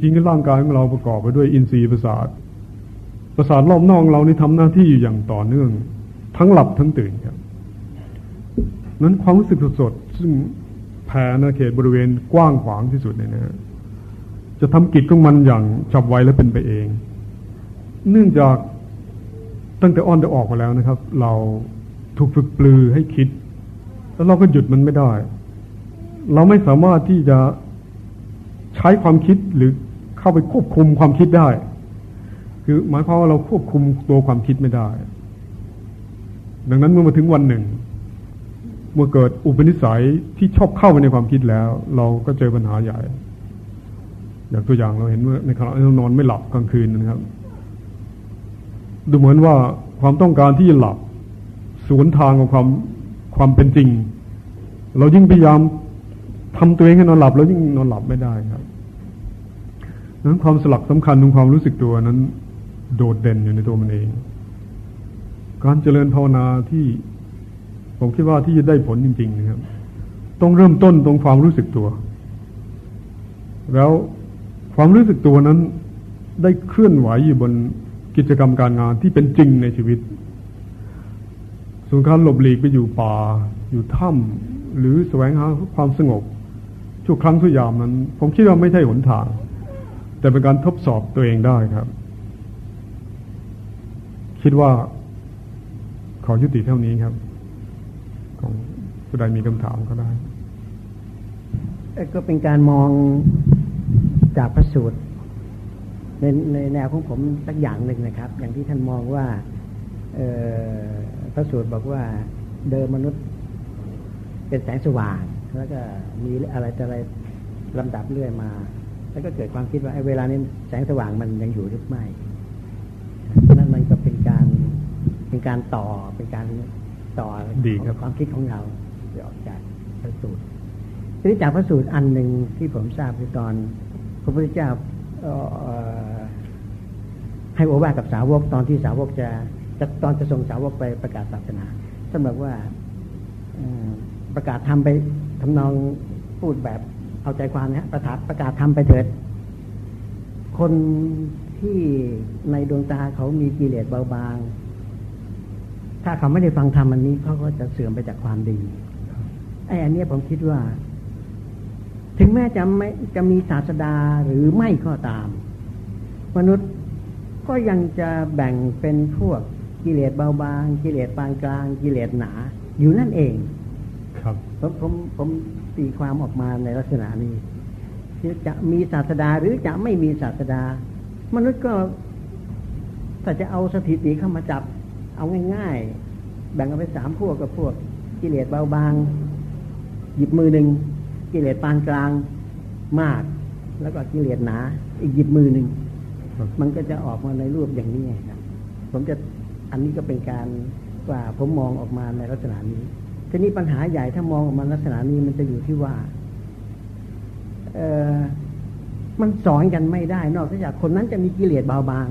จริงๆร่างกายของเราประกอบไปด้วยอินทรีย์ประสาทประสาทรอบนอกเรานี่ทำหน้าที่อยู่อย่างต่อเนื่อง ทั้งหลับทั้งตื่นครับ นั้นความรู้สึกสดๆซึ่งแผ่นาเขตบริเวณกว้างขวางที่สุดเนี่ยนะจะทำกิจของมันอย่างฉับไวและเป็นไปเอง เนื่องจากตั้งแต่อ้อนได้ออกมาแล้วนะครับ เราถูกฝึกปลือให้คิด แล้วเราก็หยุดมันไม่ได้ เราไม่สามารถที่จะใช้ความคิดหรือ เข้าไปควบคุมความคิดได้ คือหมายความว่าเราควบคุมตัวความคิดไม่ได้ ดังนั้นเมื่อมาถึงวันหนึ่ง เมื่อเกิดอุปนิสัยที่ชอบเข้าไปในความคิดแล้ว เราก็เจอปัญหาใหญ่ อย่างตัวอย่างเราเห็นว่าในขณะที่เรานอนไม่หลับกลางคืนนะครับ ดูเหมือนว่าความต้องการที่จะหลับสวนทางกับความความเป็นจริง เรายิ่งพยายามทำตัวเองให้นอนหลับ แล้วยิ่งนอนหลับไม่ได้ครับ นั้นความสลักสำคัญของความรู้สึกตัวนั้น โดดเด่นอยู่ในตัวมันเอง การเจริญภาวนาที่ผมคิดว่าที่จะได้ผลจริง ๆ นะครับ ต้องเริ่มต้นตรงความรู้สึกตัว แล้วความรู้สึกตัวนั้นได้เคลื่อนไหวอยู่บนกิจกรรมการงานที่เป็นจริงในชีวิต ส่วนการหลบหลีกไปอยู่ป่า อยู่ถ้ำหรือแสวงหาความสงบชั่วครั้งชั่วยามนั้น ผมคิดว่าไม่ใช่หนทาง แต่เป็นการทดสอบตัวเองได้ครับ คิดว่าขอยุติเท่านี้ครับของผู้ใดมีคำถามก็ได้ ก็เป็นการมองจากพระสูตรในในแนวของผมสักอย่างหนึ่งนะครับ อย่างที่ท่านมองว่าพระสูตรบอกว่าเดิมมนุษย์เป็นแสงสว่าง แล้วก็มีอะไรแต่อะไรลำดับเรื่อยมา แล้วก็เกิดความคิดว่าไอ้เวลานี้แสงสว่างมันยังอยู่หรือไม่นั่นมันก็เป็นการเป็นการต่อเป็นการต่อดีครับความคิดของเราออกจากพระสูตรทีนี้จากพระสูตรอันหนึ่งที่ผมทราบคือตอนพระพุทธเจ้าให้โอวากับสาวกตอนที่สาวกจะจะตอนจะส่งสาวกไปประกาศศาสนาท่านบอกว่าประกาศทำไปทำนองพูดแบบ เอาใจความนะประกาศประกาศทำไปเถิด คนที่ในดวงตาเขามีกิเลสเบาบาง ถ้าเขาไม่ได้ฟังธรรมอันนี้เขาก็จะเสื่อมไปจากความดีไอ้อันนี้ผมคิดว่า ถึงแม้จะไม่จะมีศาสดาหรือไม่ก็ตาม มนุษย์ก็ยังจะแบ่งเป็นพวกกิเลสเบาบาง กิเลสปานกลาง กิเลสหนา อยู่นั่นเอง ครับ ผมผมผม ตีความออกมาในลักษณะนี้จะมีศาสดาหรือจะไม่มีศาสดา มนุษย์ก็ถ้าจะเอาสถิติเข้ามาจับ เอาง่าย ๆ แบ่งกันไปสามพวกกับพวก กิเลสเบาบาง หยิบมือหนึ่งกิเลสปานกลางมาก แล้วก็กิเลสหนา อีกหยิบมือหนึ่งมันก็จะออกมาในรูปอย่างนี้ครับผมจะอันนี้ก็เป็นการว่าผมมองออกมาในลักษณะนี้ ทีนี้ปัญหาใหญ่ถ้ามองออกมาลักษณะนี้มันจะอยู่ที่ว่า เออมันสอนกันไม่ได้ นอกจากคนนั้นจะมีกิเลสเบาบาง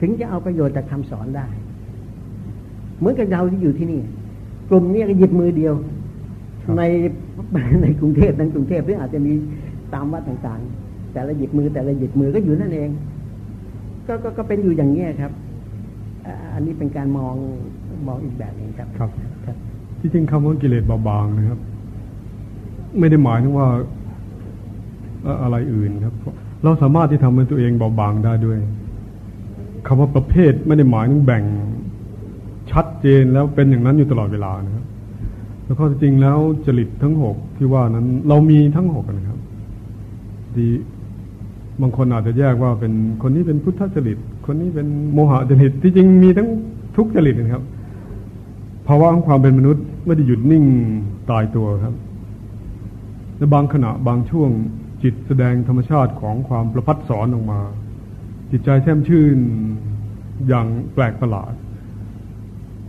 ถึงจะเอาประโยชน์จากคำสอนได้ เหมือนกับเราที่อยู่ที่นี่ กลุ่มนี้ก็หยิบมือเดียว ในในกรุงเทพนั้นกรุงเทพหรืออาจจะมีตามวัดต่างๆ แต่ละหยิบมือแต่ละหยิบมือก็อยู่นั่นเอง ก็ก็ก็เป็นอยู่อย่างนี้ครับ อันนี้เป็นการมองมองอีกแบบหนึ่งครับครับ ที่จริงคำว่ากิเลสเบาๆนะครับ ไม่ได้หมายถึงว่าอะไรอื่นครับ เราสามารถที่ทำให้ตัวเองเบาบางได้ด้วยคำว่าประเภทไม่ได้หมายถึงแบ่งชัดเจนแล้วเป็นอย่างนั้นอยู่ตลอดเวลานะครับแล้วก็จริงแล้วจริตทั้งหกที่ว่านั้น เรามีทั้งหกนะครับ ดีบางคนอาจจะแยกว่าเป็นคนนี้เป็นพุทธจริต คนนี้เป็นโมหะจริตที่จริงมีทั้งทุกจริตนะครับ ภาวะของความเป็นมนุษย์ไม่ได้หยุดนิ่งตายตัวครับในบางขณะบางช่วงจิตแสดงธรรมชาติของความประพัดสอนออกมา จิตใจแช่มชื่นอย่างแปลกประหลาด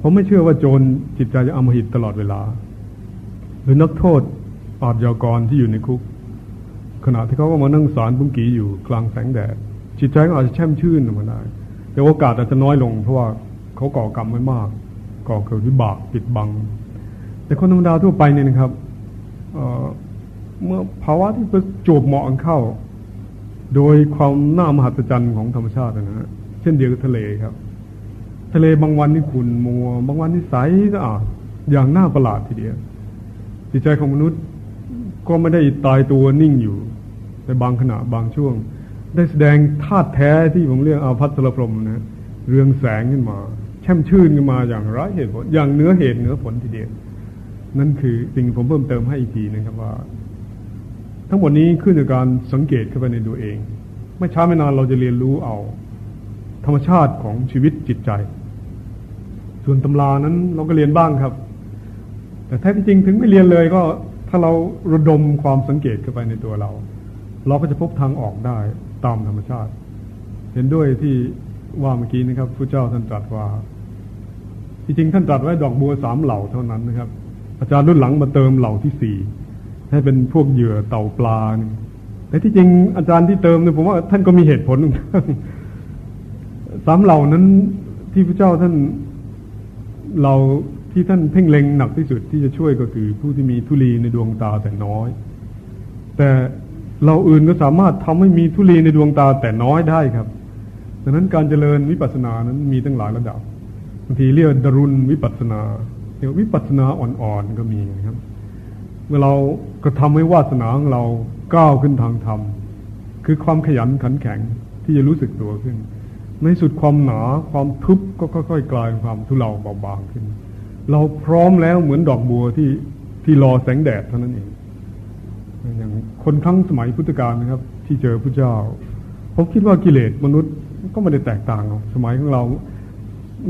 ผมไม่เชื่อว่าโจรจิตใจจะอมหิตตลอดเวลา หรือนักโทษอาบยากรที่อยู่ในคุก ขณะที่เขาก็มานั่งสารบุ้งกีอยู่กลางแสงแดด จิตใจก็อาจจะแช่มชื่นออกมาได้แต่โอกาสอาจจะน้อยลงเพราะว่าเขาก่อกรรมไว้มาก ก่อเกิดวิบากปิดบัง แต่คนธรรมดาทั่วไปเนี่ยนะครับเเมื่อภาวะที่ประจบเหมาะเข้า โดยความน่ามหัศจรรย์ของธรรมชาตินะฮะเช่นเดียวกับทะเลครับ ทะเลบางวันนี่ขุ่นมัว บางวันนี่ใสสะอาดอย่างน่าประหลาดทีเดียวจิตใจของมนุษย์ก็ไม่ได้ตายตัวนิ่งอยู่ในบางขณะบางช่วง ได้แสดงธาตุแท้ที่ผมเรียกอาพัสรพรมนะเรืองแสงขึ้นมา ช่มชื่นขึ้นมาอย่างไร้เหตุผลอย่างเนื้อเหตุเนื้อผลทีเดียวนั่นคือสิ่งผมเพิ่มเติมให้อีกทีนะครับว่า ทั้งหมดนี้ขึ้นจากการสังเกตเข้าไปในตัวเอง ไม่ช้าไม่นานเราจะเรียนรู้เอา ธรรมชาติของชีวิตจิตใจ ส่วนตำรานั้นเราก็เรียนบ้างครับ แต่แท้จริงถึงไม่เรียนเลยก็ถ้าเราระดมความสังเกตเข้าไปในตัวเรา เราก็จะพบทางออกได้ตามธรรมชาติ เห็นด้วยที่ว่าเมื่อกี้นะครับพระเจ้าท่านตรัสว่า จริงๆท่านตรัสไว้ดอกบัวสามเหล่าเท่านั้นนะครับ อาจารย์รุ่นหลังมาเติมเหล่าที่สี่ให้เป็นพวกเหยื่อเต่าปลาแต่ที่จริงอาจารย์ที่เติมเนี่ยผมว่าท่านก็มีเหตุผลสามเหล่านั้นที่พระเจ้าท่านเราที่ท่านเพ่งเล็งหนักที่สุดที่จะช่วยก็คือผู้ที่มีทุลีในดวงตาแต่น้อย แต่เราอื่นก็สามารถทำให้มีทุลีในดวงตาแต่น้อยได้ครับดังนั้นการเจริญวิปัสสนานั้นมีตั้งหลายระดับ บางทีเรียกดรุณวิปัสนาเรียกวิปัสนาอ่อนๆก็มีนะครับ เมื่อเรากระทำให้วาสนาของเราก้าวขึ้นทางธรรมคือความขยันขันแข็งที่จะรู้สึกตัวขึ้น ในสุดความหนาความทุบก็ค่อยๆกลายเป็นความทุเลาเบาบางขึ้น เราพร้อมแล้วเหมือนดอกบัวที่ที่รอแสงแดดเท่านั้นเองอย่างคนครั้งสมัยพุทธกาลนะครับ ที่เจอพระเจ้าผมคิดว่ากิเลสมนุษย์ก็ไม่ได้แตกต่างสมัยของเรา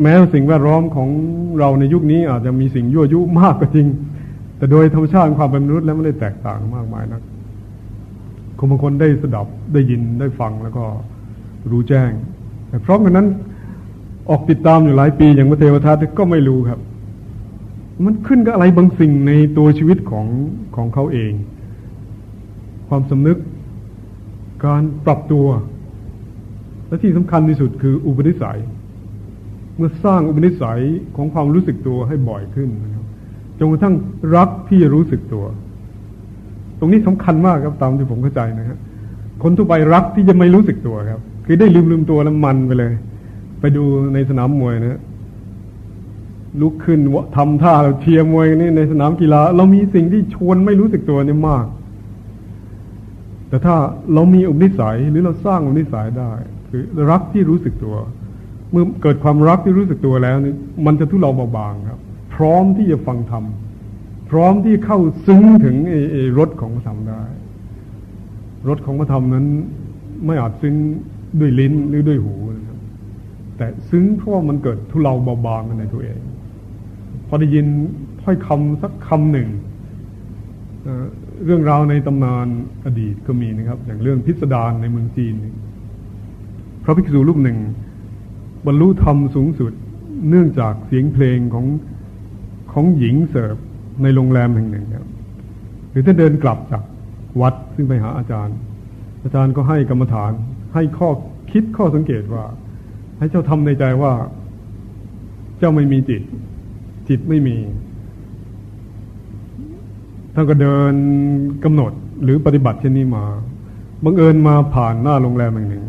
แม้สิ่งแวดล้อมของเราในยุคนี้อาจจะมีสิ่งยั่วยุมากก็จริง แต่โดยธรรมชาติความเป็นมนุษย์แล้วไม่ได้แตกต่างมากมายนะักคนบางคนได้สดับได้ยินได้ฟังแล้วก็รู้แจ้ง แต่พร้อมกันนั้นออกติดตามอยู่หลายปีอย่างพระเทวทัตก็ไม่รู้ครับ มันขึ้นกับอะไรบางสิ่งในตัวชีวิตของของเขาเอง ความสำนึกการปรับตัว และที่สำคัญที่สุดคืออุปนิสัย เมื่อสร้างอุปนิสัยของความรู้สึกตัวให้บ่อยขึ้นนะครับจนกระทั่งรักที่จะรู้สึกตัว ตรงนี้สำคัญมากครับตามที่ผมเข้าใจนะครับคนทั่วไปรักที่จะไม่รู้สึกตัวครับ คือได้ลืมลืมตัวแล้วมันไปเลย ไปดูในสนามมวยนะลุกขึ้นทำท่าเชียร์มวยนี่ในสนามกีฬา เรามีสิ่งที่ชวนไม่รู้สึกตัวนี่มาก แต่ถ้าเรามีอุปนิสัยหรือเราสร้างอุปนิสัยได้ คือรักที่รู้สึกตัว เมื่อเกิดความรักที่รู้สึกตัวแล้วนี่มันจะทุเลาเบาบางครับ พร้อมที่จะฟังธรรมพร้อมที่เข้าซึ้งถึงไอ้รถของพระธรรมได้รถของพระธรรมนั้น ไม่อาจซึ้งด้วยลิ้นหรือด้วยหูนะครับ แต่ซึ้งเพราะมันเกิดทุเลาเบาบางในตัวเอง พอได้ยินถ้อยคำสักคำหนึ่งเรื่องราวในตำนานอดีตก็มีนะครับ อย่างเรื่องพิสดารในเมืองจีนพระภิกษุรูปหนึ่ง บรรลุธรรมสูงสุด เนื่องจากเสียงเพลงของของหญิงเสิร์ฟในโรงแรมแห่งหนึ่งครับหรือถ้าเดินกลับจากวัดซึ่งไปหาอาจารย์ อาจารย์ก็ให้กรรมฐาน ให้ข้อคิดข้อสังเกตว่า ให้เจ้าทำในใจว่า เจ้าไม่มีจิต จิตไม่มีท่านก็เดินกำหนดหรือปฏิบัติเช่นนี้มาบังเอิญมาผ่านหน้าโรงแรมแห่งหนึ่ง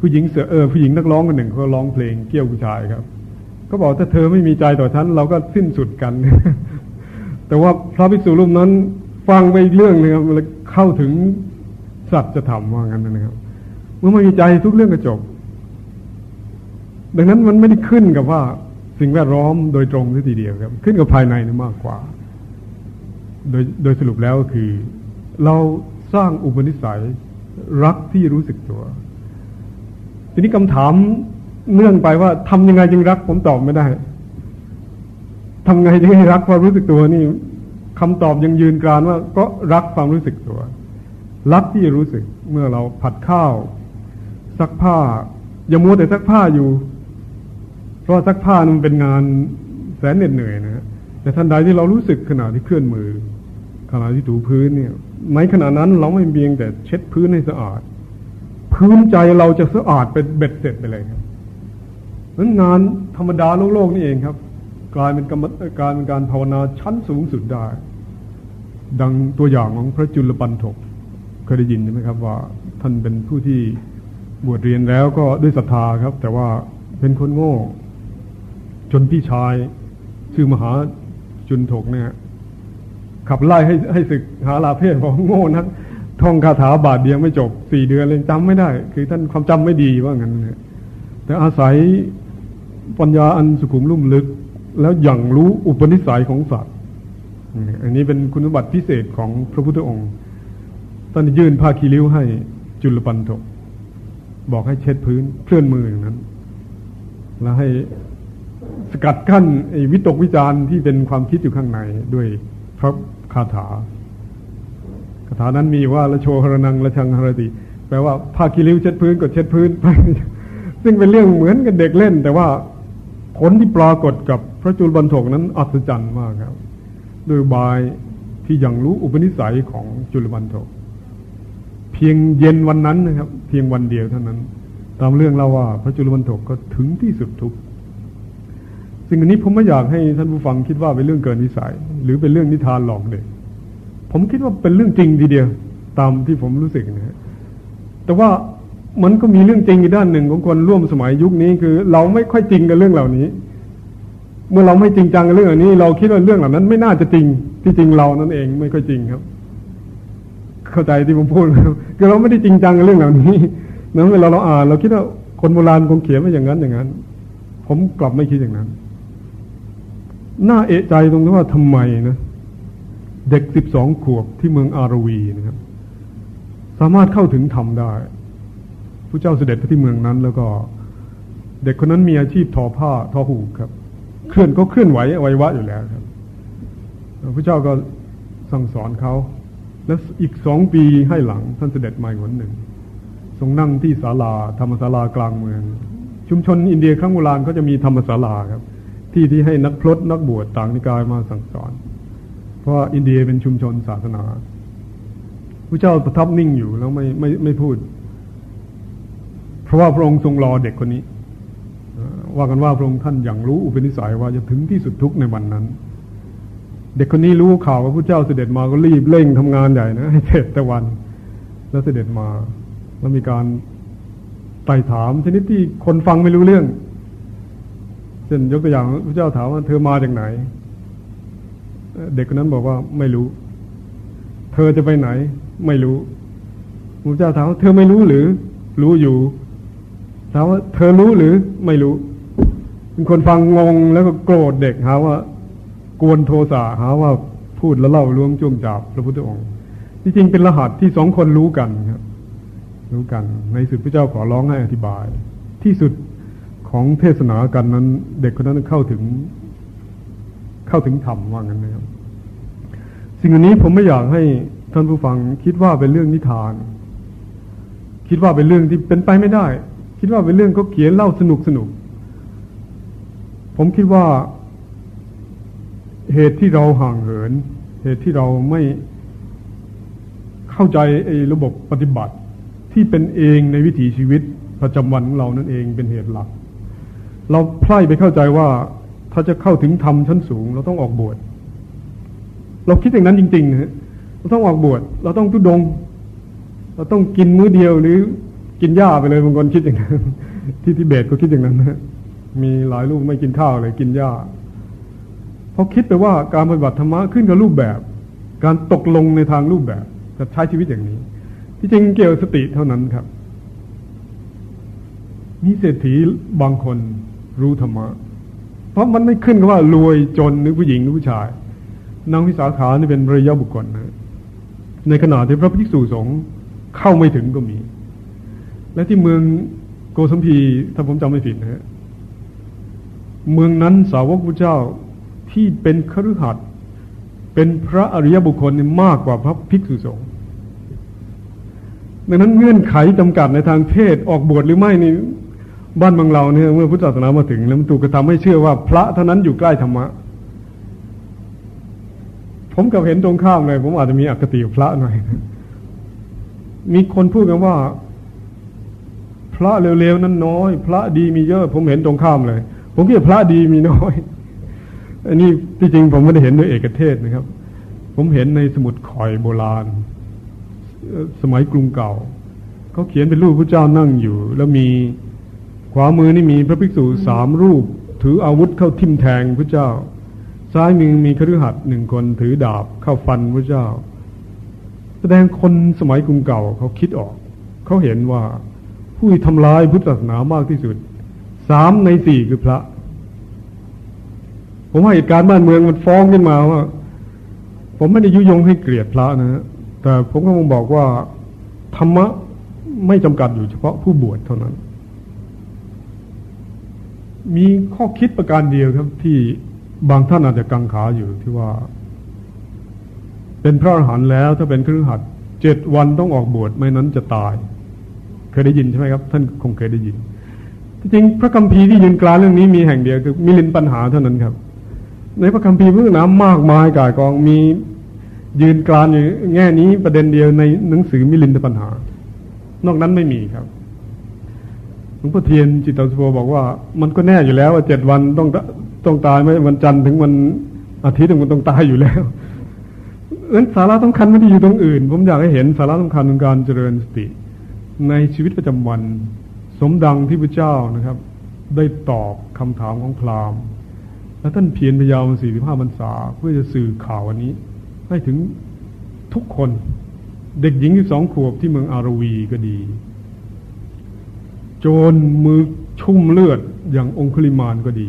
ผู้หญิงเสือเออผู้หญิงนักร้องคนหนึ่งเขาร้องเพลงเกี่ยวผู้ชายครับก็บอกถ้าเธอไม่มีใจต่อฉันเราก็สิ้นสุดกัน แต่ว่าพระภิกษุรูปนั้นฟังไปอีกเรื่องนึงครับเข้าถึงสัตว์จะทำว่างั้นนะครับ เมื่อไม่มีใจทุกเรื่องก็จบ ดังนั้นมันไม่ได้ขึ้นกับว่าสิ่งแวดล้อมโดยตรงทีเดียวครับ ขึ้นกับภายในนี่มากกว่า โดยโดยสรุปแล้วคือ เราสร้างอุปนิสัยรักที่รู้สึกตัว ทีนี้คำถามเนื่องไปว่าทำยังไงจึงรัก ผมตอบไม่ได้ทำไงจึงให้รักความรู้สึกตัวนี่คำตอบยังยืนกรานว่า ก็รักความรู้สึกตัว รักที่จะรู้สึกเมื่อเราผัดข้าว ซักผ้า อย่ามัวแต่ซักผ้าอยู่ เพราะซักผ้ามันเป็นงานแสนเหน็ดเหนื่อยนะแต่ทันใดที่เรารู้สึกขณะที่เคลื่อนมือขณะที่ถูพื้นเนี่ยในขณะนั้นเราไม่เพียงแต่เช็ดพื้นให้สะอาด พื้นใจเราจะสะอาดเป็นเบ็ดเสร็จไปเลยครับนั้นงานธรรมดาโลกๆนี่เองครับ กลายเป็นกรรมการเป็นการภาวนาชั้นสูงสุดได้ ดังตัวอย่างของพระจุลปันถกเคยได้ยินใช่ไหมครับ ว่าท่านเป็นผู้ที่บวชเรียนแล้วก็ด้วยศรัทธาครับ แต่ว่าเป็นคนโง่ จนพี่ชายชื่อมหาจุนถกเนี่ยขับไล่ให้ให้ศึกหาลาเพศบอกโง่นัก ท่องคาถาบาทเดียวไม่จบสี่เดือนเลยจำไม่ได้ คือท่านความจำไม่ดีว่างั้นแต่อาศัยปัญญาอันสุขุมลุ่มลึก แล้วอย่างรู้อุปนิสัยของสัตว์อันนี้เป็นคุณสมบัติพิเศษของพระพุทธองค์ท่านยื่นผ้าคีริ้วให้จุลปันถกบอกให้เช็ดพื้นเคลื่อนมืออย่างนั้น แล้วให้สกัดกั้นวิตกวิจารณ์ที่เป็นความคิดอยู่ข้างในด้วยพระคาถา ถานั้นมีว่าละโชหรนังละชังหรติ แปลว่าผ้าคีริ้วเช็ดพื้นก็เช็ดพื้นไปซึ่งเป็นเรื่องเหมือนกับเด็กเล่น แต่ว่าผลที่ปรากฏกับพระจุลบันทกนั้นอัศจรรย์มากครับโดยบายที่ยังรู้อุปนิสัยของจุลบันทก เพียงเย็นวันนั้นนะครับ เพียงวันเดียวเท่านั้น ตามเรื่องเล่าว่าพระจุลบันทกก็ถึงที่สุดทุกสิ่งอันนี้ผมไม่อยากให้ท่านผู้ฟังคิดว่าเป็นเรื่องเกินนิสัย หรือเป็นเรื่องนิทานหลอกเด็ก ผมคิดว่าเป็นเรื่องจริงทีเดียว ตามที่ผมรู้สึกนะฮะแต่ว่ามันก็มีเรื่องจริงอีกด้านหนึ่งของคนร่วมสมัยยุคนี้คือ เราไม่ค่อยจริงกับเรื่องเหล่านี้ เมื่อเราไม่จริงจังกับเรื่องนี้ เราคิดว่าเรื่องเหล่านั้น ไม่น่าจะจริงที่จริงเรานั่นเองไม่ค่อยจริงครับ เข้าใจที่ผมพูดคือเราไม่ได้จริงจังกับเรื่องเหล่านี้นั้นเวลาเราอ่าน เราคิดว่าคนโบราณคงเขียนไว้อย่างนั้นอย่างนั้น ผมกลับไม่คิดอย่างนั้น น่าเอะใจตรงที่ว่าทำไมนะ เด็กสิบสองขวบที่เมืองอารวีนะครับ สามารถเข้าถึงธรรมได้พระเจ้าเสด็จไปที่เมืองนั้น แล้วก็ เด็กคนนั้นมีอาชีพทอผ้าทอหูครับ เคลื่อนก็เคลื่อนไหวอวัยวะอยู่แล้วครับพระเจ้าก็สั่งสอนเขาแล้วอีกสองปีให้หลังท่านเสด็จมาอีกวันหนึ่ง ทรงนั่งที่ศาลาธรรมศาลากลางเมือง ชุมชนอินเดียครั้งโบราณก็จะมีธรรมศาลาครับ ที่ที่ให้นักพรตนักบวชต่างนิกายมาสั่งสอน ราะอินเดียเป็นชุมชนศาสนาพระเจ้าประทับนิ่งอยู่แล้วไม่ไม่ไม่พูด เพราะว่าพระองค์ทรงรอเด็กคนนี้ ว่ากันว่าพระองค์ท่านอย่างรู้อุปนิสัยว่าจะถึงที่สุดทุกในวันนั้น เด็กคนนี้รู้ข่าวว่าพระเจ้าเสด็จมาก็รีบเร่งทำงานใหญ่นะให้เสร็จแต่วัน แล้วเสด็จมา แล้วมีการไต่ถามชนิดที่คนฟังไม่รู้เรื่องเช่นยกตัวอย่างพระเจ้าถามว่าเธอมาจากไหน เด็กคนนั้นบอกว่าไม่รู้ เธอจะไปไหน ไม่รู้พระเจ้าถามว่าเธอไม่รู้หรือ รู้อยู่ถามว่าเธอรู้หรือไม่รู้เป็นคนฟังงงแล้วก็โกรธเด็กหาว่ากวนโทสะหาว่าพูดแล้วเล่าล้วงจ้วงจับพระพุทธองค์ที่จริงเป็นรหัสที่สองคนรู้กันครับ รู้กัน ในสุดพระเจ้าขอร้องให้อธิบาย ที่สุดของเทศนากันนั้น เด็กคนนั้นเข้าถึง เข้าถึงธรรมว่างั้นนะครับ สิ่งอันนี้ผมไม่อยากให้ท่านผู้ฟังคิดว่าเป็นเรื่องนิทาน คิดว่าเป็นเรื่องที่เป็นไปไม่ได้ คิดว่าเป็นเรื่องเขาเขียนเล่าสนุกสนุก ผมคิดว่าเหตุที่เราห่างเหิน เหตุที่เราไม่เข้าใจไอ้ระบบปฏิบัติที่เป็นเองในวิถีชีวิตประจำวันของเรานั่นเองเป็นเหตุหลัก เราพลายไปเข้าใจว่า ถ้าจะเข้าถึงธรรมชั้นสูง เราต้องออกบวชเราคิดอย่างนั้นจริงๆนะเราต้องออกบวชเราต้องทุดง เราต้องกินมื้อเดียวหรือกินหญ้าไปเลยบางคนคิดอย่างนั้นที่ทิเบตก็คิดอย่างนั้นนะมีหลายลูกไม่กินข้าวเลยกินหญ้าเพราะคิดไปว่าการปฏิบัติธรรมะขึ้นกับรูปแบบ การตกลงในทางรูปแบบจะใช้ชีวิตอย่างนี้ ที่จริงเกี่ยวสติเท่านั้นครับมีเศรษฐีบางคนรู้ธรรมะ ราะมันไม่ขึ้นกับว่ารวยจนหรือผู้หญิงหรือผู้ชาย นางวิสาขานี่เป็นระยะบุคคลนะในขณะที่พระภิกษุสงฆ์เข้าไม่ถึงก็มี และที่เมืองโกสัมพีถ้าผมจำไม่ผิดนะฮะเมืองนั้นสาวกพระเจ้าที่เป็นคฤหัสถ์เป็นพระอริยบุคคลนี่มากกว่าพระภิกษุสงฆ์ดังนั้นเงื่อนไขจำกัดในทางเพศออกบวชหรือไม่นี่ บ้านบางเราเนี่ยเมื่อพุทธศาสนามาถึง แล้วมันถูกกระทำให้เชื่อว่า พระเท่านั้นอยู่ใกล้ธรรมะ ผมกับเห็นตรงข้ามเลย ผมอาจจะมีอคติกับพระหน่อยมีคนพูดกันว่า พระเร็วๆนั้นน้อย พระดีมีเยอะ ผมเห็นตรงข้ามเลย ผมคิดพระดีมีน้อยอันนี้ที่จริงผมไม่ได้เห็นด้วยเอกเทศนะครับ ผมเห็นในสมุดข่อยโบราณ สมัยกรุงเก่าเขาเขียนเป็นรูปพระเจ้านั่งอยู่ แล้วมี ขวามือนี่มีพระภิกษุสามรูป ถืออาวุธเข้าทิ่มแทงพระเจ้า ซ้ายมือมีคฤหัสถ์หนึ่งคนถือดาบเข้าฟันพระเจ้า แสดงคนสมัยกรุงเก่าเขาคิดออก เขาเห็นว่าผู้ทำลายพุทธศาสนามากที่สุดสามในสี่คือพระ ผมว่าเหตุการณ์บ้านเมืองมันฟ้องขึ้นมาว่า ผมไม่ได้ยุยงให้เกลียดพระนะ แต่ผมก็คงบอกว่า ธรรมะไม่จำกัดอยู่เฉพาะผู้บวชเท่านั้น มีข้อคิดประการเดียวครับที่บางท่านอาจจะกังขาอยู่ที่ว่า เป็นพระอรหันต์แล้ว ถ้าเป็นครือขัดเจ็ดวันต้องออกบวชไม่นั้นจะตาย เคยได้ยินใช่ไหมครับ ท่านคงเคยได้ยินจริงพระคัมภีร์ที่ยืนกลางเรื่องนี้มีแห่งเดียวคือมิลินปัญหาเท่านั้นครับ ในพระคัมภีร์พุทธนามากมายกายกองมียืนกลางอยู่แง่นี้ประเด็นเดียวในหนังสือมิลินปัญหา นอกนั้นไม่มีครับ หลวงพ่อเทียนจิตตสุโภบอกว่า มันก็แน่อยู่แล้วว่าเจ็ดวันต้องต้องตายไหมวันจันทร์ถึงวันอาทิตย์ถึงมันต้องตายอยู่แล้วเอ้นสาระสำคัญไม่ได้อยู่ตรงอื่น ผมอยากให้เห็นสาระสำคัญของการเจริญสติ ในชีวิตประจำวัน สมดังที่พระเจ้านะครับ ได้ตอบคำถามของพราหมณ์ และท่านเพียรพยายามสี่สิบห้าพรรษาเพื่อจะสื่อข่าววันนี้ ให้ถึงทุกคน เด็กหญิงที่สองขวบที่เมืองอารวีก็ดี โจรมือชุ่มเลือดอย่างองคุลิมานก็ดี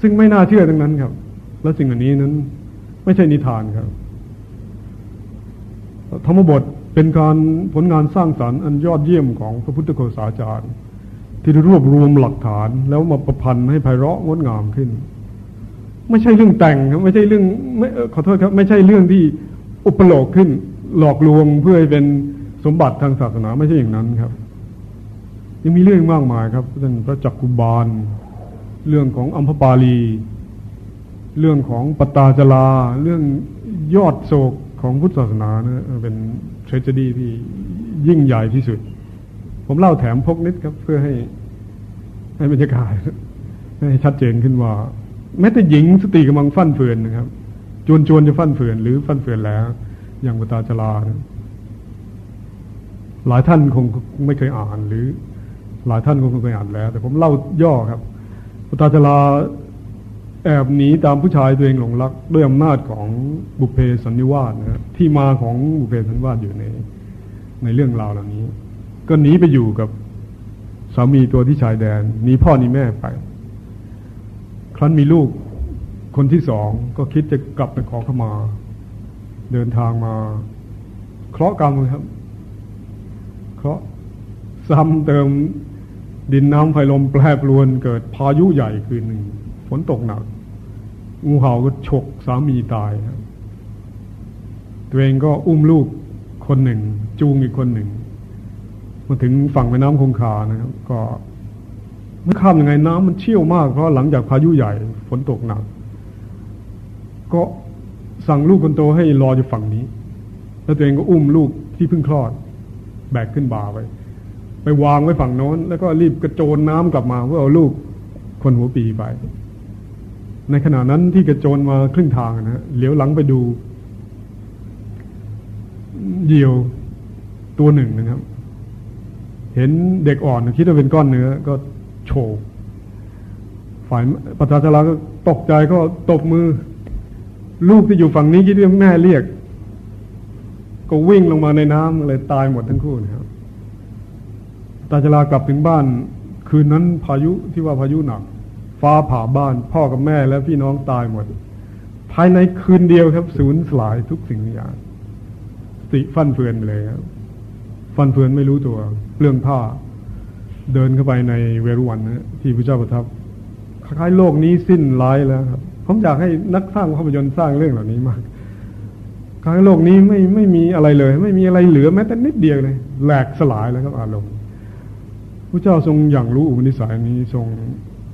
ซึ่งไม่น่าเชื่อทั้งนั้นครับ และสิ่งอันนี้นั้น ไม่ใช่นิทานครับ ธรรมบทเป็นการผลงานสร้างสารรค์อันยอดเยี่ยมของพระพุทธโฆษาจารย์ ที่รวบรวมหลักฐานแล้วมาประพันธ์ให้ไพเราะงดงามขึ้น ไม่ใช่เรื่องแต่งครับไม่ใช่เรื่องไม่ขอโทษครับ ไม่ใช่เรื่องที่อุปโลกขึ้น หลอกลวงเพื่อให้เป็นสมบัติทางศาสนาไม่ใช่อย่างนั้นครับ ยังมีเรื่องมากมายครับเรื่องพระจักกุบาล เรื่องของอัมพปาลี เรื่องของปตาจลา เรื่องยอดโศกของพุทธศาสนานะเป็นเทรเจดีที่ยิ่งใหญ่ที่สุด ผมเล่าแถมพกนิดครับเพื่อให้ให้บรรยากาศให้ชัดเจนขึ้นว่า แม้แต่หญิงสติกำลังฟั่นเฟือนนะครับ จวนจวนจะฟั่นเฟือนหรือฟั่นเฟือนแล้ว อย่างปตาจลานะหลายท่านคงไม่เคยอ่านหรือ หลายท่านคงเคยอ่านแล้ว แต่ผมเล่าย่อครับปตาจลาแอบหนีตามผู้ชายตัวเองหลงรัก ด้วยอำนาจของบุพเพสันนิวาสนะที่มาของบุพเพสันนิวาสอยู่ในในเรื่องราวเหล่านี้ ก็หนีไปอยู่กับสามีตัวที่ชายแดนหนีพ่อหนีแม่ไป ครั้นมีลูกคนที่สองก็คิดจะกลับไปขอขมา เดินทางมา เคราะห์กรรมครับ เคราะห์ซ้ำเติม ดินน้ำไฟลมแปรปรวนเกิดพายุใหญ่คืนหนึ่งฝนตกหนักงูเห่าก็ฉกสามีตายครับตัวเองก็อุ้มลูกคนหนึ่ง จูงอีกคนหนึ่งมาถึงฝั่งแม่น้ำคงคานะครับ ก็ไม่ข้ามยังไงน้ำมันเชี่ยวมาก เพราะหลังจากพายุใหญ่ ฝนตกหนัก ก็สั่งลูกคนโตให้รออยู่ฝั่งนี้ แล้วตัวเองก็อุ้มลูกที่เพิ่งคลอด แบกขึ้นบ่าไป ไปวางไว้ฝั่งโน้น แล้วก็รีบกระโจนน้ำกลับมาเพื่อเอาลูกคนหัวปีไป ในขณะนั้นที่กระโจนมาครึ่งทางนะฮะเหลียวหลังไปดูเหยี่ยวตัวหนึ่งนะครับ เห็นเด็กอ่อนคิดว่าเป็นก้อนเนื้อก็โฉบฝ่ายประชาชนก็ตกใจก็ตบมือ ลูกที่อยู่ฝั่งนี้คิดว่าแม่เรียก ก็วิ่งลงมาในน้ำเลยตายหมดทั้งคู่นะครับ ตาจลากลับถึงบ้าน คืนนั้นพายุที่ว่าพายุหนัก ฟ้าผ่าบ้าน พ่อกับแม่และพี่น้องตายหมด ภายในคืนเดียวครับสูญสลายทุกสิ่งอย่างสติฟันเฟือนเลยครับฟันเฟือนไม่รู้ตัวเรื่องผ้า เดินเข้าไปในเวรุวันนะที่พระเจ้าประทับคล้ายโลกนี้สิ้นร้ายแล้วครับผมอยากให้นักสร้างภาพยนตร์สร้างเรื่องเหล่านี้มากคล้ายโลกนี้ไม่ไม่มีอะไรเลย ไม่มีอะไรเหลือแม้แต่นิดเดียวเลยแหลกสลายแล้วครับอารมณ์ พระเจ้าทรงอย่างรู้อุปนิสัยนี้ทรง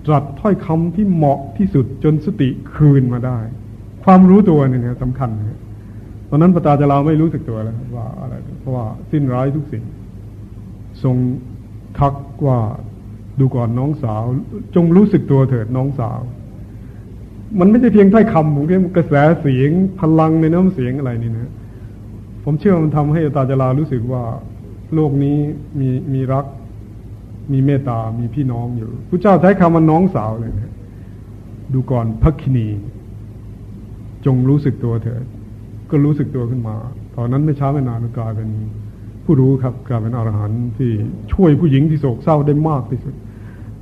ตรัสถ้อยคำที่เหมาะที่สุดจนสติคืนมาได้ ความรู้ตัวนี่นะสำคัญนะตอนนั้นพระตาจะเราไม่รู้สึกตัวแล้วว่าอะไรเพราะว่าสิ้นร้ายทุกสิ่ง ทรงทักว่าดูก่อนน้องสาว จงรู้สึกตัวเถิดน้องสาว มันไม่ใช่เพียงถ้อยคำผมเพียงกระแสเสียงพลังในน้ำเสียงอะไรนี่นะผมเชื่อมันทำให้ตาจลารู้สึกว่า โลกนี้มีมีรัก มีเมตตา มีพี่น้องอยู่พระเจ้าใช้คำว่าน้องสาวเลยนะดูก่อนพักคินี จงรู้สึกตัวเถิด ก็รู้สึกตัวขึ้นมา ตอนนั้นไม่ช้าไม่นานกลายเป็นผู้รู้ครับกลายเป็นอรหันต์ที่ช่วยผู้หญิงที่โศกเศร้าได้มากที่สุด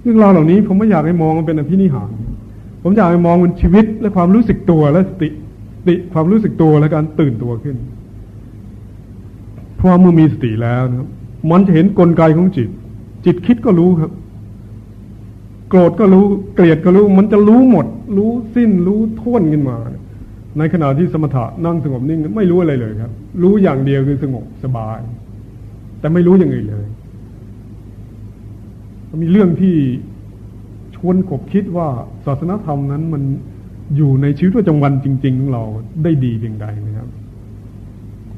เรื่องราวเหล่านี้ผมไม่อยากให้มองมันเป็นอภินิหาร ผมอยากให้มองมันชีวิตและความรู้สึกตัวและสติติความรู้สึกตัวและการตื่นตัวขึ้นเพราะเมื่อมีสติแล้วนะครับมันจะเห็นนกลไกของจิต จิตคิดก็รู้ครับ โกรธก็รู้เกลียดก็รู้ มันจะรู้หมด รู้สิ้นรู้ท่วนขึ้นมา ในขณะที่สมถะนั่งสงบนิ่งไม่รู้อะไรเลยครับ รู้อย่างเดียวคือสงบสบาย แต่ไม่รู้อย่างอื่นเลยมีเรื่องที่ชวนกบคิดว่าศาสนธรรมนั้นมันอยู่ในชีวิตประจำวันจริง ๆ ของเราได้ดีเพียงใดนะครับ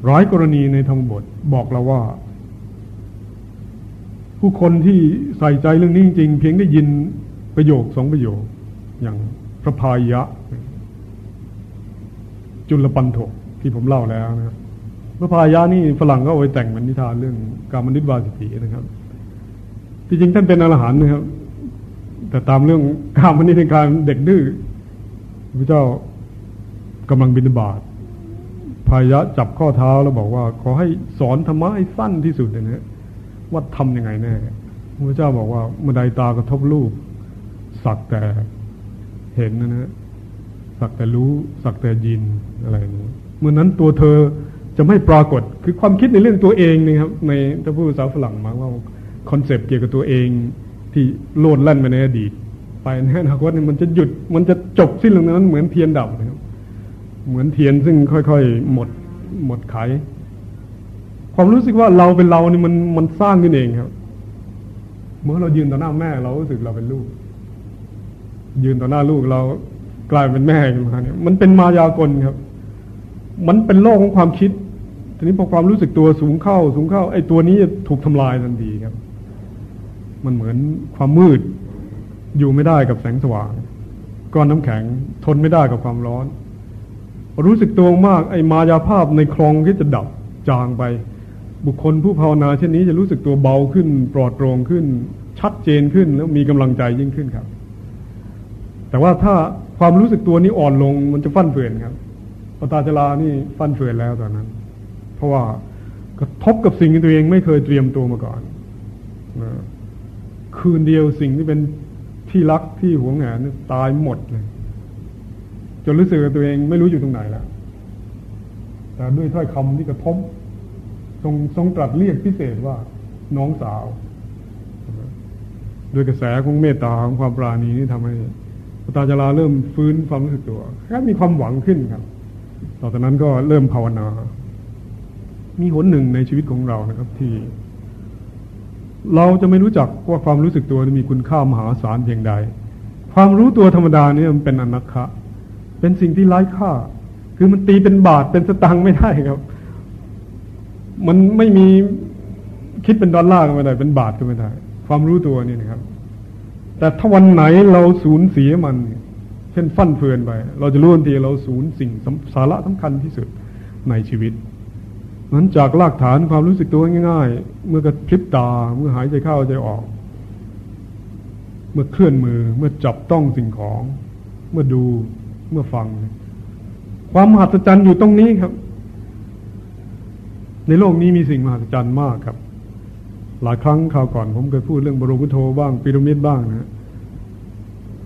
ร้ายกรณีในธรรมบทบอกเราว่า ผู้คนที่ใส่ใจเรื่องนี้จริง ๆ เพียงได้ยินประโยคสองประโยค อย่างพระพายะ จุลปันโถที่ผมเล่าแล้วนะครับพระพายะนี่ฝรั่งก็เอาไปแต่งเป็นนิทานเรื่องการมนิตวาสิตีนะครับที่จริงท่านเป็นอรหันต์นะครับ แต่ตามเรื่องข้ามนนี้ในการเด็กดื้อพระเจ้ากำลังบินบาตพายะจับข้อเท้าแล้วบอกว่า ขอให้สอนธรรมะให้สั้นที่สุดเลยนะ ว่าทำยังไงแน่พระเจ้าบอกว่าเมื่อใดตากระทบรูป สักแต่เห็นนะนะสักแต่รู้ สักแต่ยินอะไรนี้เมื่อนั้นตัวเธอจะไม่ปรากฏคือความคิดในเรื่องตัวเองนี่ครับในถ้าพูดภาษาฝรั่งมาว่า concept เกี่ยวกับตัวเองที่โลดแล่นไปในอดีต ไปในอนาคตนี่มันจะหยุดมันจะจบสิ้นลงนั้นเหมือนเทียนดับนะครับเหมือนเทียนซึ่งค่อย ๆ หมดหมดไข ความรู้สึกว่าเราเป็นเรานี่มันมันสร้างขึ้นเองครับ เมื่อเรายืนต่อหน้าแม่ เรารู้สึกเราเป็นลูก ยืนต่อหน้าลูกเรากลายเป็นแม่ขึ้นมาเนี่ย มันเป็นมายากลครับ มันเป็นโลกของความคิด ทีนี้พอความรู้สึกตัวสูงเข้า สูงเข้า ไอ้ตัวนี้ถูกทำลายทันทีครับ มันเหมือนความมืด อยู่ไม่ได้กับแสงสว่าง ก้อนน้ำแข็งทนไม่ได้กับความร้อน รู้สึกตัวมาก ไอ้มายาภาพในคลองที่จะดับจางไป บุคคลผู้ภาวนาเช่นนี้จะรู้สึกตัวเบาขึ้น ปลอดโปร่งขึ้น ชัดเจนขึ้นแล้วมีกำลังใจยิ่งขึ้นครับ แต่ว่าถ้าความรู้สึกตัวนี้อ่อนลงมันจะฟั่นเฟือนครับปตาจลานี่ฟั่นเฟือนแล้วตอนนั้น เพราะว่ากระทบกับสิ่งที่ตัวเองไม่เคยเตรียมตัวมาก่อนนะคืนเดียวสิ่งที่เป็นที่รักที่หวงแหนตายหมดเลยจนรู้สึกตัวเองไม่รู้อยู่ตรงไหนแล้วแต่ด้วยถ้อยคำที่กระทบ ทรงทรงตรัสเรียกพิเศษว่าน้องสาวด้วยกระแสของเมตตาของความปราณีนี่ทำให้ตาจาราเริ่มฟื้นความรู้สึกตัวแค่มีความหวังขึ้นครับ ต่อจากนั้นก็เริ่มภาวนา มีหนหนึ่งในชีวิตของเรานะครับ ที่ เราจะไม่รู้จักว่าความรู้สึกตัวมีคุณค่ามหาศาลเพียงใด ความรู้ตัวธรรมดาเนี่ยมันเป็นอนัตคะเป็นสิ่งที่ไร้ค่า คือมันตีเป็นบาทเป็นสตังค์ไม่ได้ครับ มันไม่มีคิดเป็นดอลลาร์ก็ไม่ได้ เป็นบาทก็ไม่ได้ ความรู้ตัวนี่นะครับ แต่ถ้าวันไหนเราสูญเสียมัน เช่นฟั่นเฟือนไป เราจะรู้ทันทีเราสูญสิ่งสาระสำคัญที่สุดในชีวิตนั้นจากรากฐานความรู้สึกตัวง่าย ๆ เมื่อกระพริบตา เมื่อหายใจเข้าใจออก เมื่อเคลื่อนมือ เมื่อจับต้องสิ่งของ เมื่อดู เมื่อฟัง ความมหัศจรรย์อยู่ตรงนี้ครับ ในโลกนี้มีสิ่งมหัศจรรย์มากครับ หลายครั้งคราวก่อนผมเคยพูดเรื่องบรมพุทโธบ้างปิรามิดบ้างนะ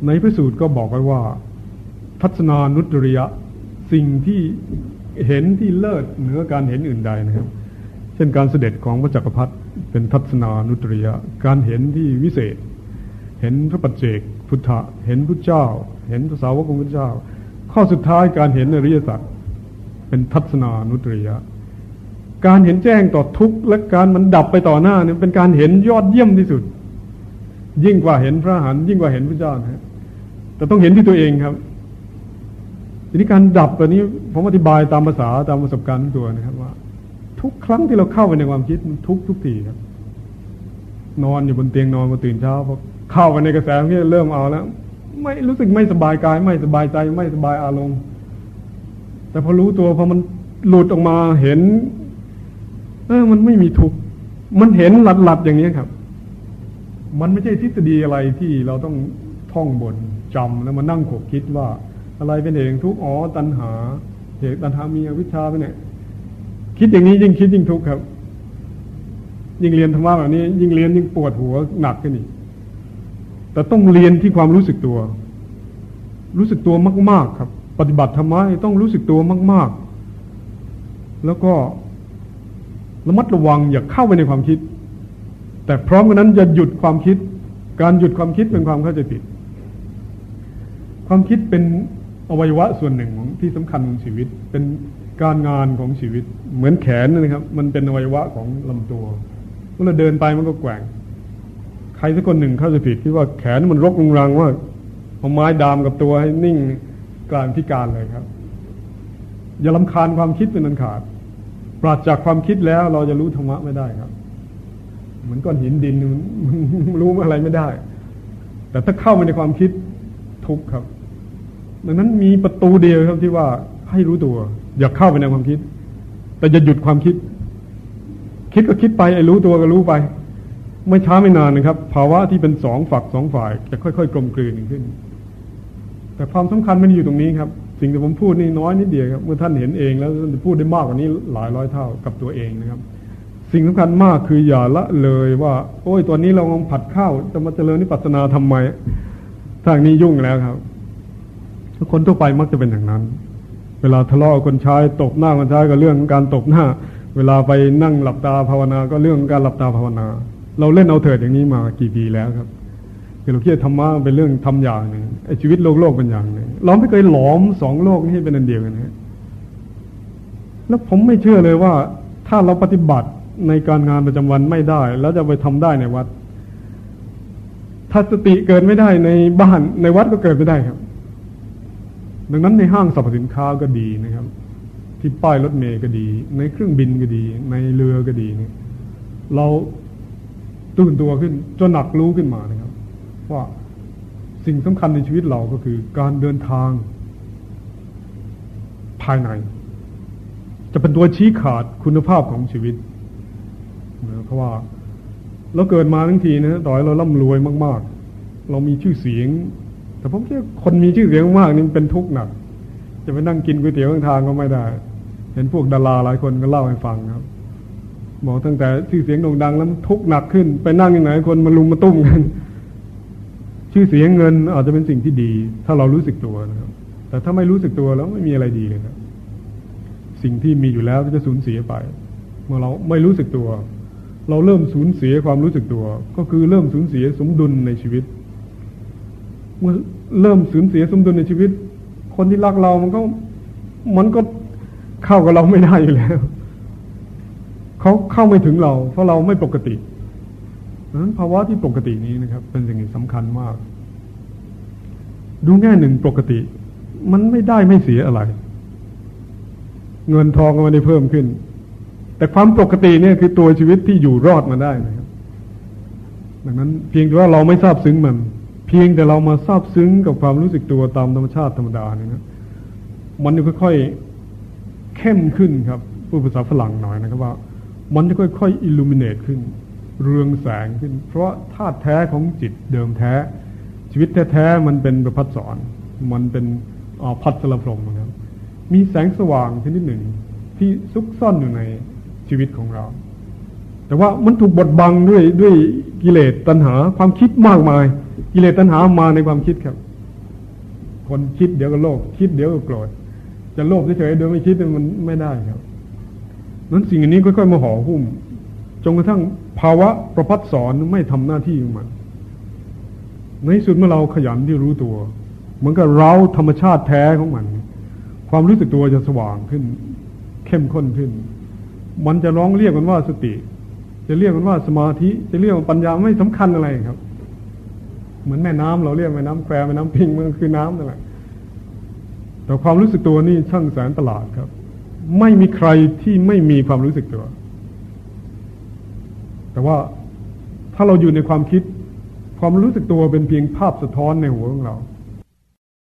ในพระสูตรก็บอกไว้ว่า ทัศนานุตริยะ สิ่งที่เห็นที่เลิศเหนือการเห็นอื่นใดนะครับ เช่นการเสด็จของพระจักรพรรดิเป็นทัศนานุตริยะ การเห็นที่วิเศษ เห็นพระปัจเจกพุทธะเห็นพระเจ้า เห็นพระสาวกของพระเจ้า ข้อสุดท้ายการเห็นอริยสัจเป็นทัศนานุตริยะ การเห็นแจ้งต่อทุกข์และการมันดับไปต่อหน้าเนี่ยเป็นการเห็นยอดเยี่ยมที่สุด ยิ่งกว่าเห็นพระหันยิ่งกว่าเห็นพระเจ้านะแต่ต้องเห็นที่ตัวเองครับ ทีนี้การดับตัวนี้ผมอธิบายตามภาษาตามประสบการณ์ตัวนะครับว่า ทุกครั้งที่เราเข้าไปในความคิดมันทุกทุกทีครับ นอนอยู่บนเตียงนอนมาตื่นเช้าพอเข้าไปในกระแสที่เริ่มเอาแล้ว ไม่รู้สึกไม่สบายกาย ไม่สบายใจไม่สบายอารมณ์แต่พอรู้ตัวพอมันหลุดออกมาเห็น เออ มันไม่มีทุกข์มันเห็นหลัดๆอย่างนี้ครับ มันไม่ใช่ทฤษฎีอะไรที่เราต้องท่องบนจำแล้วมานั่งขบคิดว่า อะไรเป็นเหตุทุกข์อ๋อตัณหาเหตุตัณหามีอวิชชาไปเนี่ยคิดอย่างนี้ยิ่งคิดยิ่งทุกข์ครับ ยิ่งเรียนธรรมะแบบนี้ ยิ่งเรียนยิ่งปวดหัวหนักขึ้นอีกแต่ต้องเรียนที่ความรู้สึกตัว รู้สึกตัวมาก ๆ ครับ ปฏิบัติธรรมะต้องรู้สึกตัวมาก ๆ แล้วก็ ระมัดระวังอย่าเข้าไปในความคิด แต่พร้อมกันนั้นจะหยุดความคิด การหยุดความคิดเป็นความเข้าใจผิด ความคิดเป็นอวัยวะส่วนหนึ่งของที่สำคัญของชีวิต เป็นการงานของชีวิต เหมือนแขนนะครับ มันเป็นอวัยวะของลำตัวเมื่อเราเดินไปมันก็แกว่ง ใครสักคนหนึ่งเข้าใจผิดที่ว่าแขนมันรกรุงรังว่าเอาไม้ดามกับตัวให้นิ่งกลางที่การเลยครับ อย่าลำคาญความคิดเป็นอันขาด ปราศจากความคิดแล้วเราจะรู้ธรรมะไม่ได้ครับ เหมือนก้อนหินดินมันรู้อะไรไม่ได้ แต่ถ้าเข้าไปในความคิดทุกครับดังนั้นมีประตูเดียวครับที่ว่าให้รู้ตัว อย่าเข้าไปในความคิด แต่จะหยุดความคิด คิดก็คิดไปไอ้รู้ตัวก็รู้ไป ไม่ช้าไม่นานนะครับ ภาวะที่เป็นสองฝักสองฝ่าย จะค่อยๆกลมกลืนขึ้น แต่ความสำคัญมันอยู่ตรงนี้ครับ สิ่งที่ผมพูดนี่น้อยนิดเดียวครับ เมื่อท่านเห็นเองแล้วท่านจะพูดได้มากกว่านี้หลายร้อยเท่ากับตัวเองนะครับ สิ่งสำคัญมากคืออย่าละเลยว่า โอ้ยตัวนี้เรากำลองผัดข้าวจะมาเจริญนิพพานาทำไม ทางนี้ยุ่งแล้วครับทุกคนทั่วไปมักจะเป็นอย่างนั้น เวลาทะเลาะคนใช้ตบหน้าคนใช้ก็เรื่องการตบหน้า เวลาไปนั่งหลับตาภาวนา ก็เรื่องการหลับตาภาวนา เราเล่นเอาเถิดอย่างนี้มากี่ปีแล้วครับ คือเราคิดธรรมะเป็นเรื่องทำอย่างหนึ่งไอ้ชีวิตโลกโลกเป็นอย่างหนึ่งเราไม่เคยหลอมสองโลกนี้เป็นอันเดียวกันนะแล้วผมไม่เชื่อเลยว่า ถ้าเราปฏิบัติในการงานประจำวันไม่ได้ แล้วจะไปทำได้ในวัด ถ้าสติเกิดไม่ได้ในบ้านในวัดก็เกิดไม่ได้ครับ ดังนั้นในห้างสรรพสินค้าก็ดีนะครับ ที่ป้ายรถเมย์ก็ดี ในเครื่องบินก็ดี ในเรือก็ดีเนี่ยเราตื่นตัวขึ้นจนหนักรู้ขึ้นมานะ ว่าสิ่งสำคัญในชีวิตเราก็คือ การเดินทาง ภายใน จะเป็นตัวชี้ขาดคุณภาพของชีวิตเพราะว่าเราเกิดมาทั้งทีนะต่อยเราร่ำรวยมาก ๆ เรามีชื่อเสียง แต่ผมคิดคนมีชื่อเสียงมากนี่เป็นทุกข์หนัก จะไปนั่งกินก๋วยเตี๋ยวข้างทางก็ไม่ได้ เห็นพวกดาราหลายคนก็เล่าให้ฟังครับบอกตั้งแต่ชื่อเสียงโด่งดังแล้วทุกข์หนักขึ้น ไปนั่งยังไงคนมาลุมมาตุ้มกัน ชื่อเสียงเงินอาจจะเป็นสิ่งที่ดี ถ้าเรารู้สึกตัวนะครับ แต่ถ้าไม่รู้สึกตัวแล้วไม่มีอะไรดีเลยครับ สิ่งที่มีอยู่แล้วก็จะสูญเสียไป เมื่อเราไม่รู้สึกตัว เราเริ่มสูญเสียความรู้สึกตัว ก็คือเริ่มสูญเสียสมดุลในชีวิต เมื่อเริ่มสูญเสียสมดุลในชีวิต คนที่รักเรามันก็มันก็เข้ากับเราไม่ได้อยู่แล้วเขาเข้าไม่ถึงเรา เพราะเราไม่ปกติ ดังนั้นภาวะที่ปกตินี้นะครับ เป็นสิ่งที่สำคัญมาก ดูแง่หนึ่งปกติ มันไม่ได้ไม่เสียอะไร เงินทองก็ไม่ได้เพิ่มขึ้น แต่ความปกติเนี่ยคือตัวชีวิตที่อยู่รอดมาได้นะครับ ดังนั้นเพียงแต่ว่าเราไม่ทราบซึ้งมัน เพียงแต่เรามาทราบซึ้งกับความรู้สึกตัวตามธรรมชาติธรรมดาเนี่ยนะมันจะค่อยๆเข้มขึ้นครับพูดภาษาฝรั่งหน่อยนะครับว่า มันจะค่อยๆอิลูมิเนตขึ้น เรืองแสงขึ้น เพราะธาตุแท้ของจิตเดิมแท้ ชีวิตแท้ๆมันเป็นประพัดสอนมันเป็นพัดสลพรมนะครับมีแสงสว่างชนิดหนึ่งที่ซุกซ่อนอยู่ในชีวิตของเรา แต่ว่ามันถูกบดบังด้วยด้วยกิเลสตัณหาความคิดมากมาย กิเลสตัณหามาในความคิดครับ คนคิดเดี๋ยวก็โลภคิดเดี๋ยวก็โกรธจะโลภเฉยๆโดยไม่คิดมันไม่ได้ครับนั้นสิ่งอันนี้ค่อยๆมาห่อหุ้ม จนกระทั่งภาวะประพัดสอนไม่ทำหน้าที่ของมัน ในสุดเมื่อเราขยันที่รู้ตัว เหมือนกับเราธรรมชาติแท้ของมัน ความรู้สึกตัวจะสว่างขึ้น เข้มข้นขึ้น มันจะร้องเรียกกันว่าสติ จะเรียกกันว่าสมาธิ จะเรียกว่าปัญญาไม่สำคัญอะไรครับ เหมือนแม่น้ำเราเรียกแม่น้ำแควแม่น้ำพิงมันคือน้ำนั่นแหละแต่ความรู้สึกตัวนี่ช่างแสนตลาดครับ ไม่มีใครที่ไม่มีความรู้สึกตัว แต่ว่าถ้าเราอยู่ในความคิด ความรู้สึกตัวเป็นเพียงภาพสะท้อนในหัวของเรา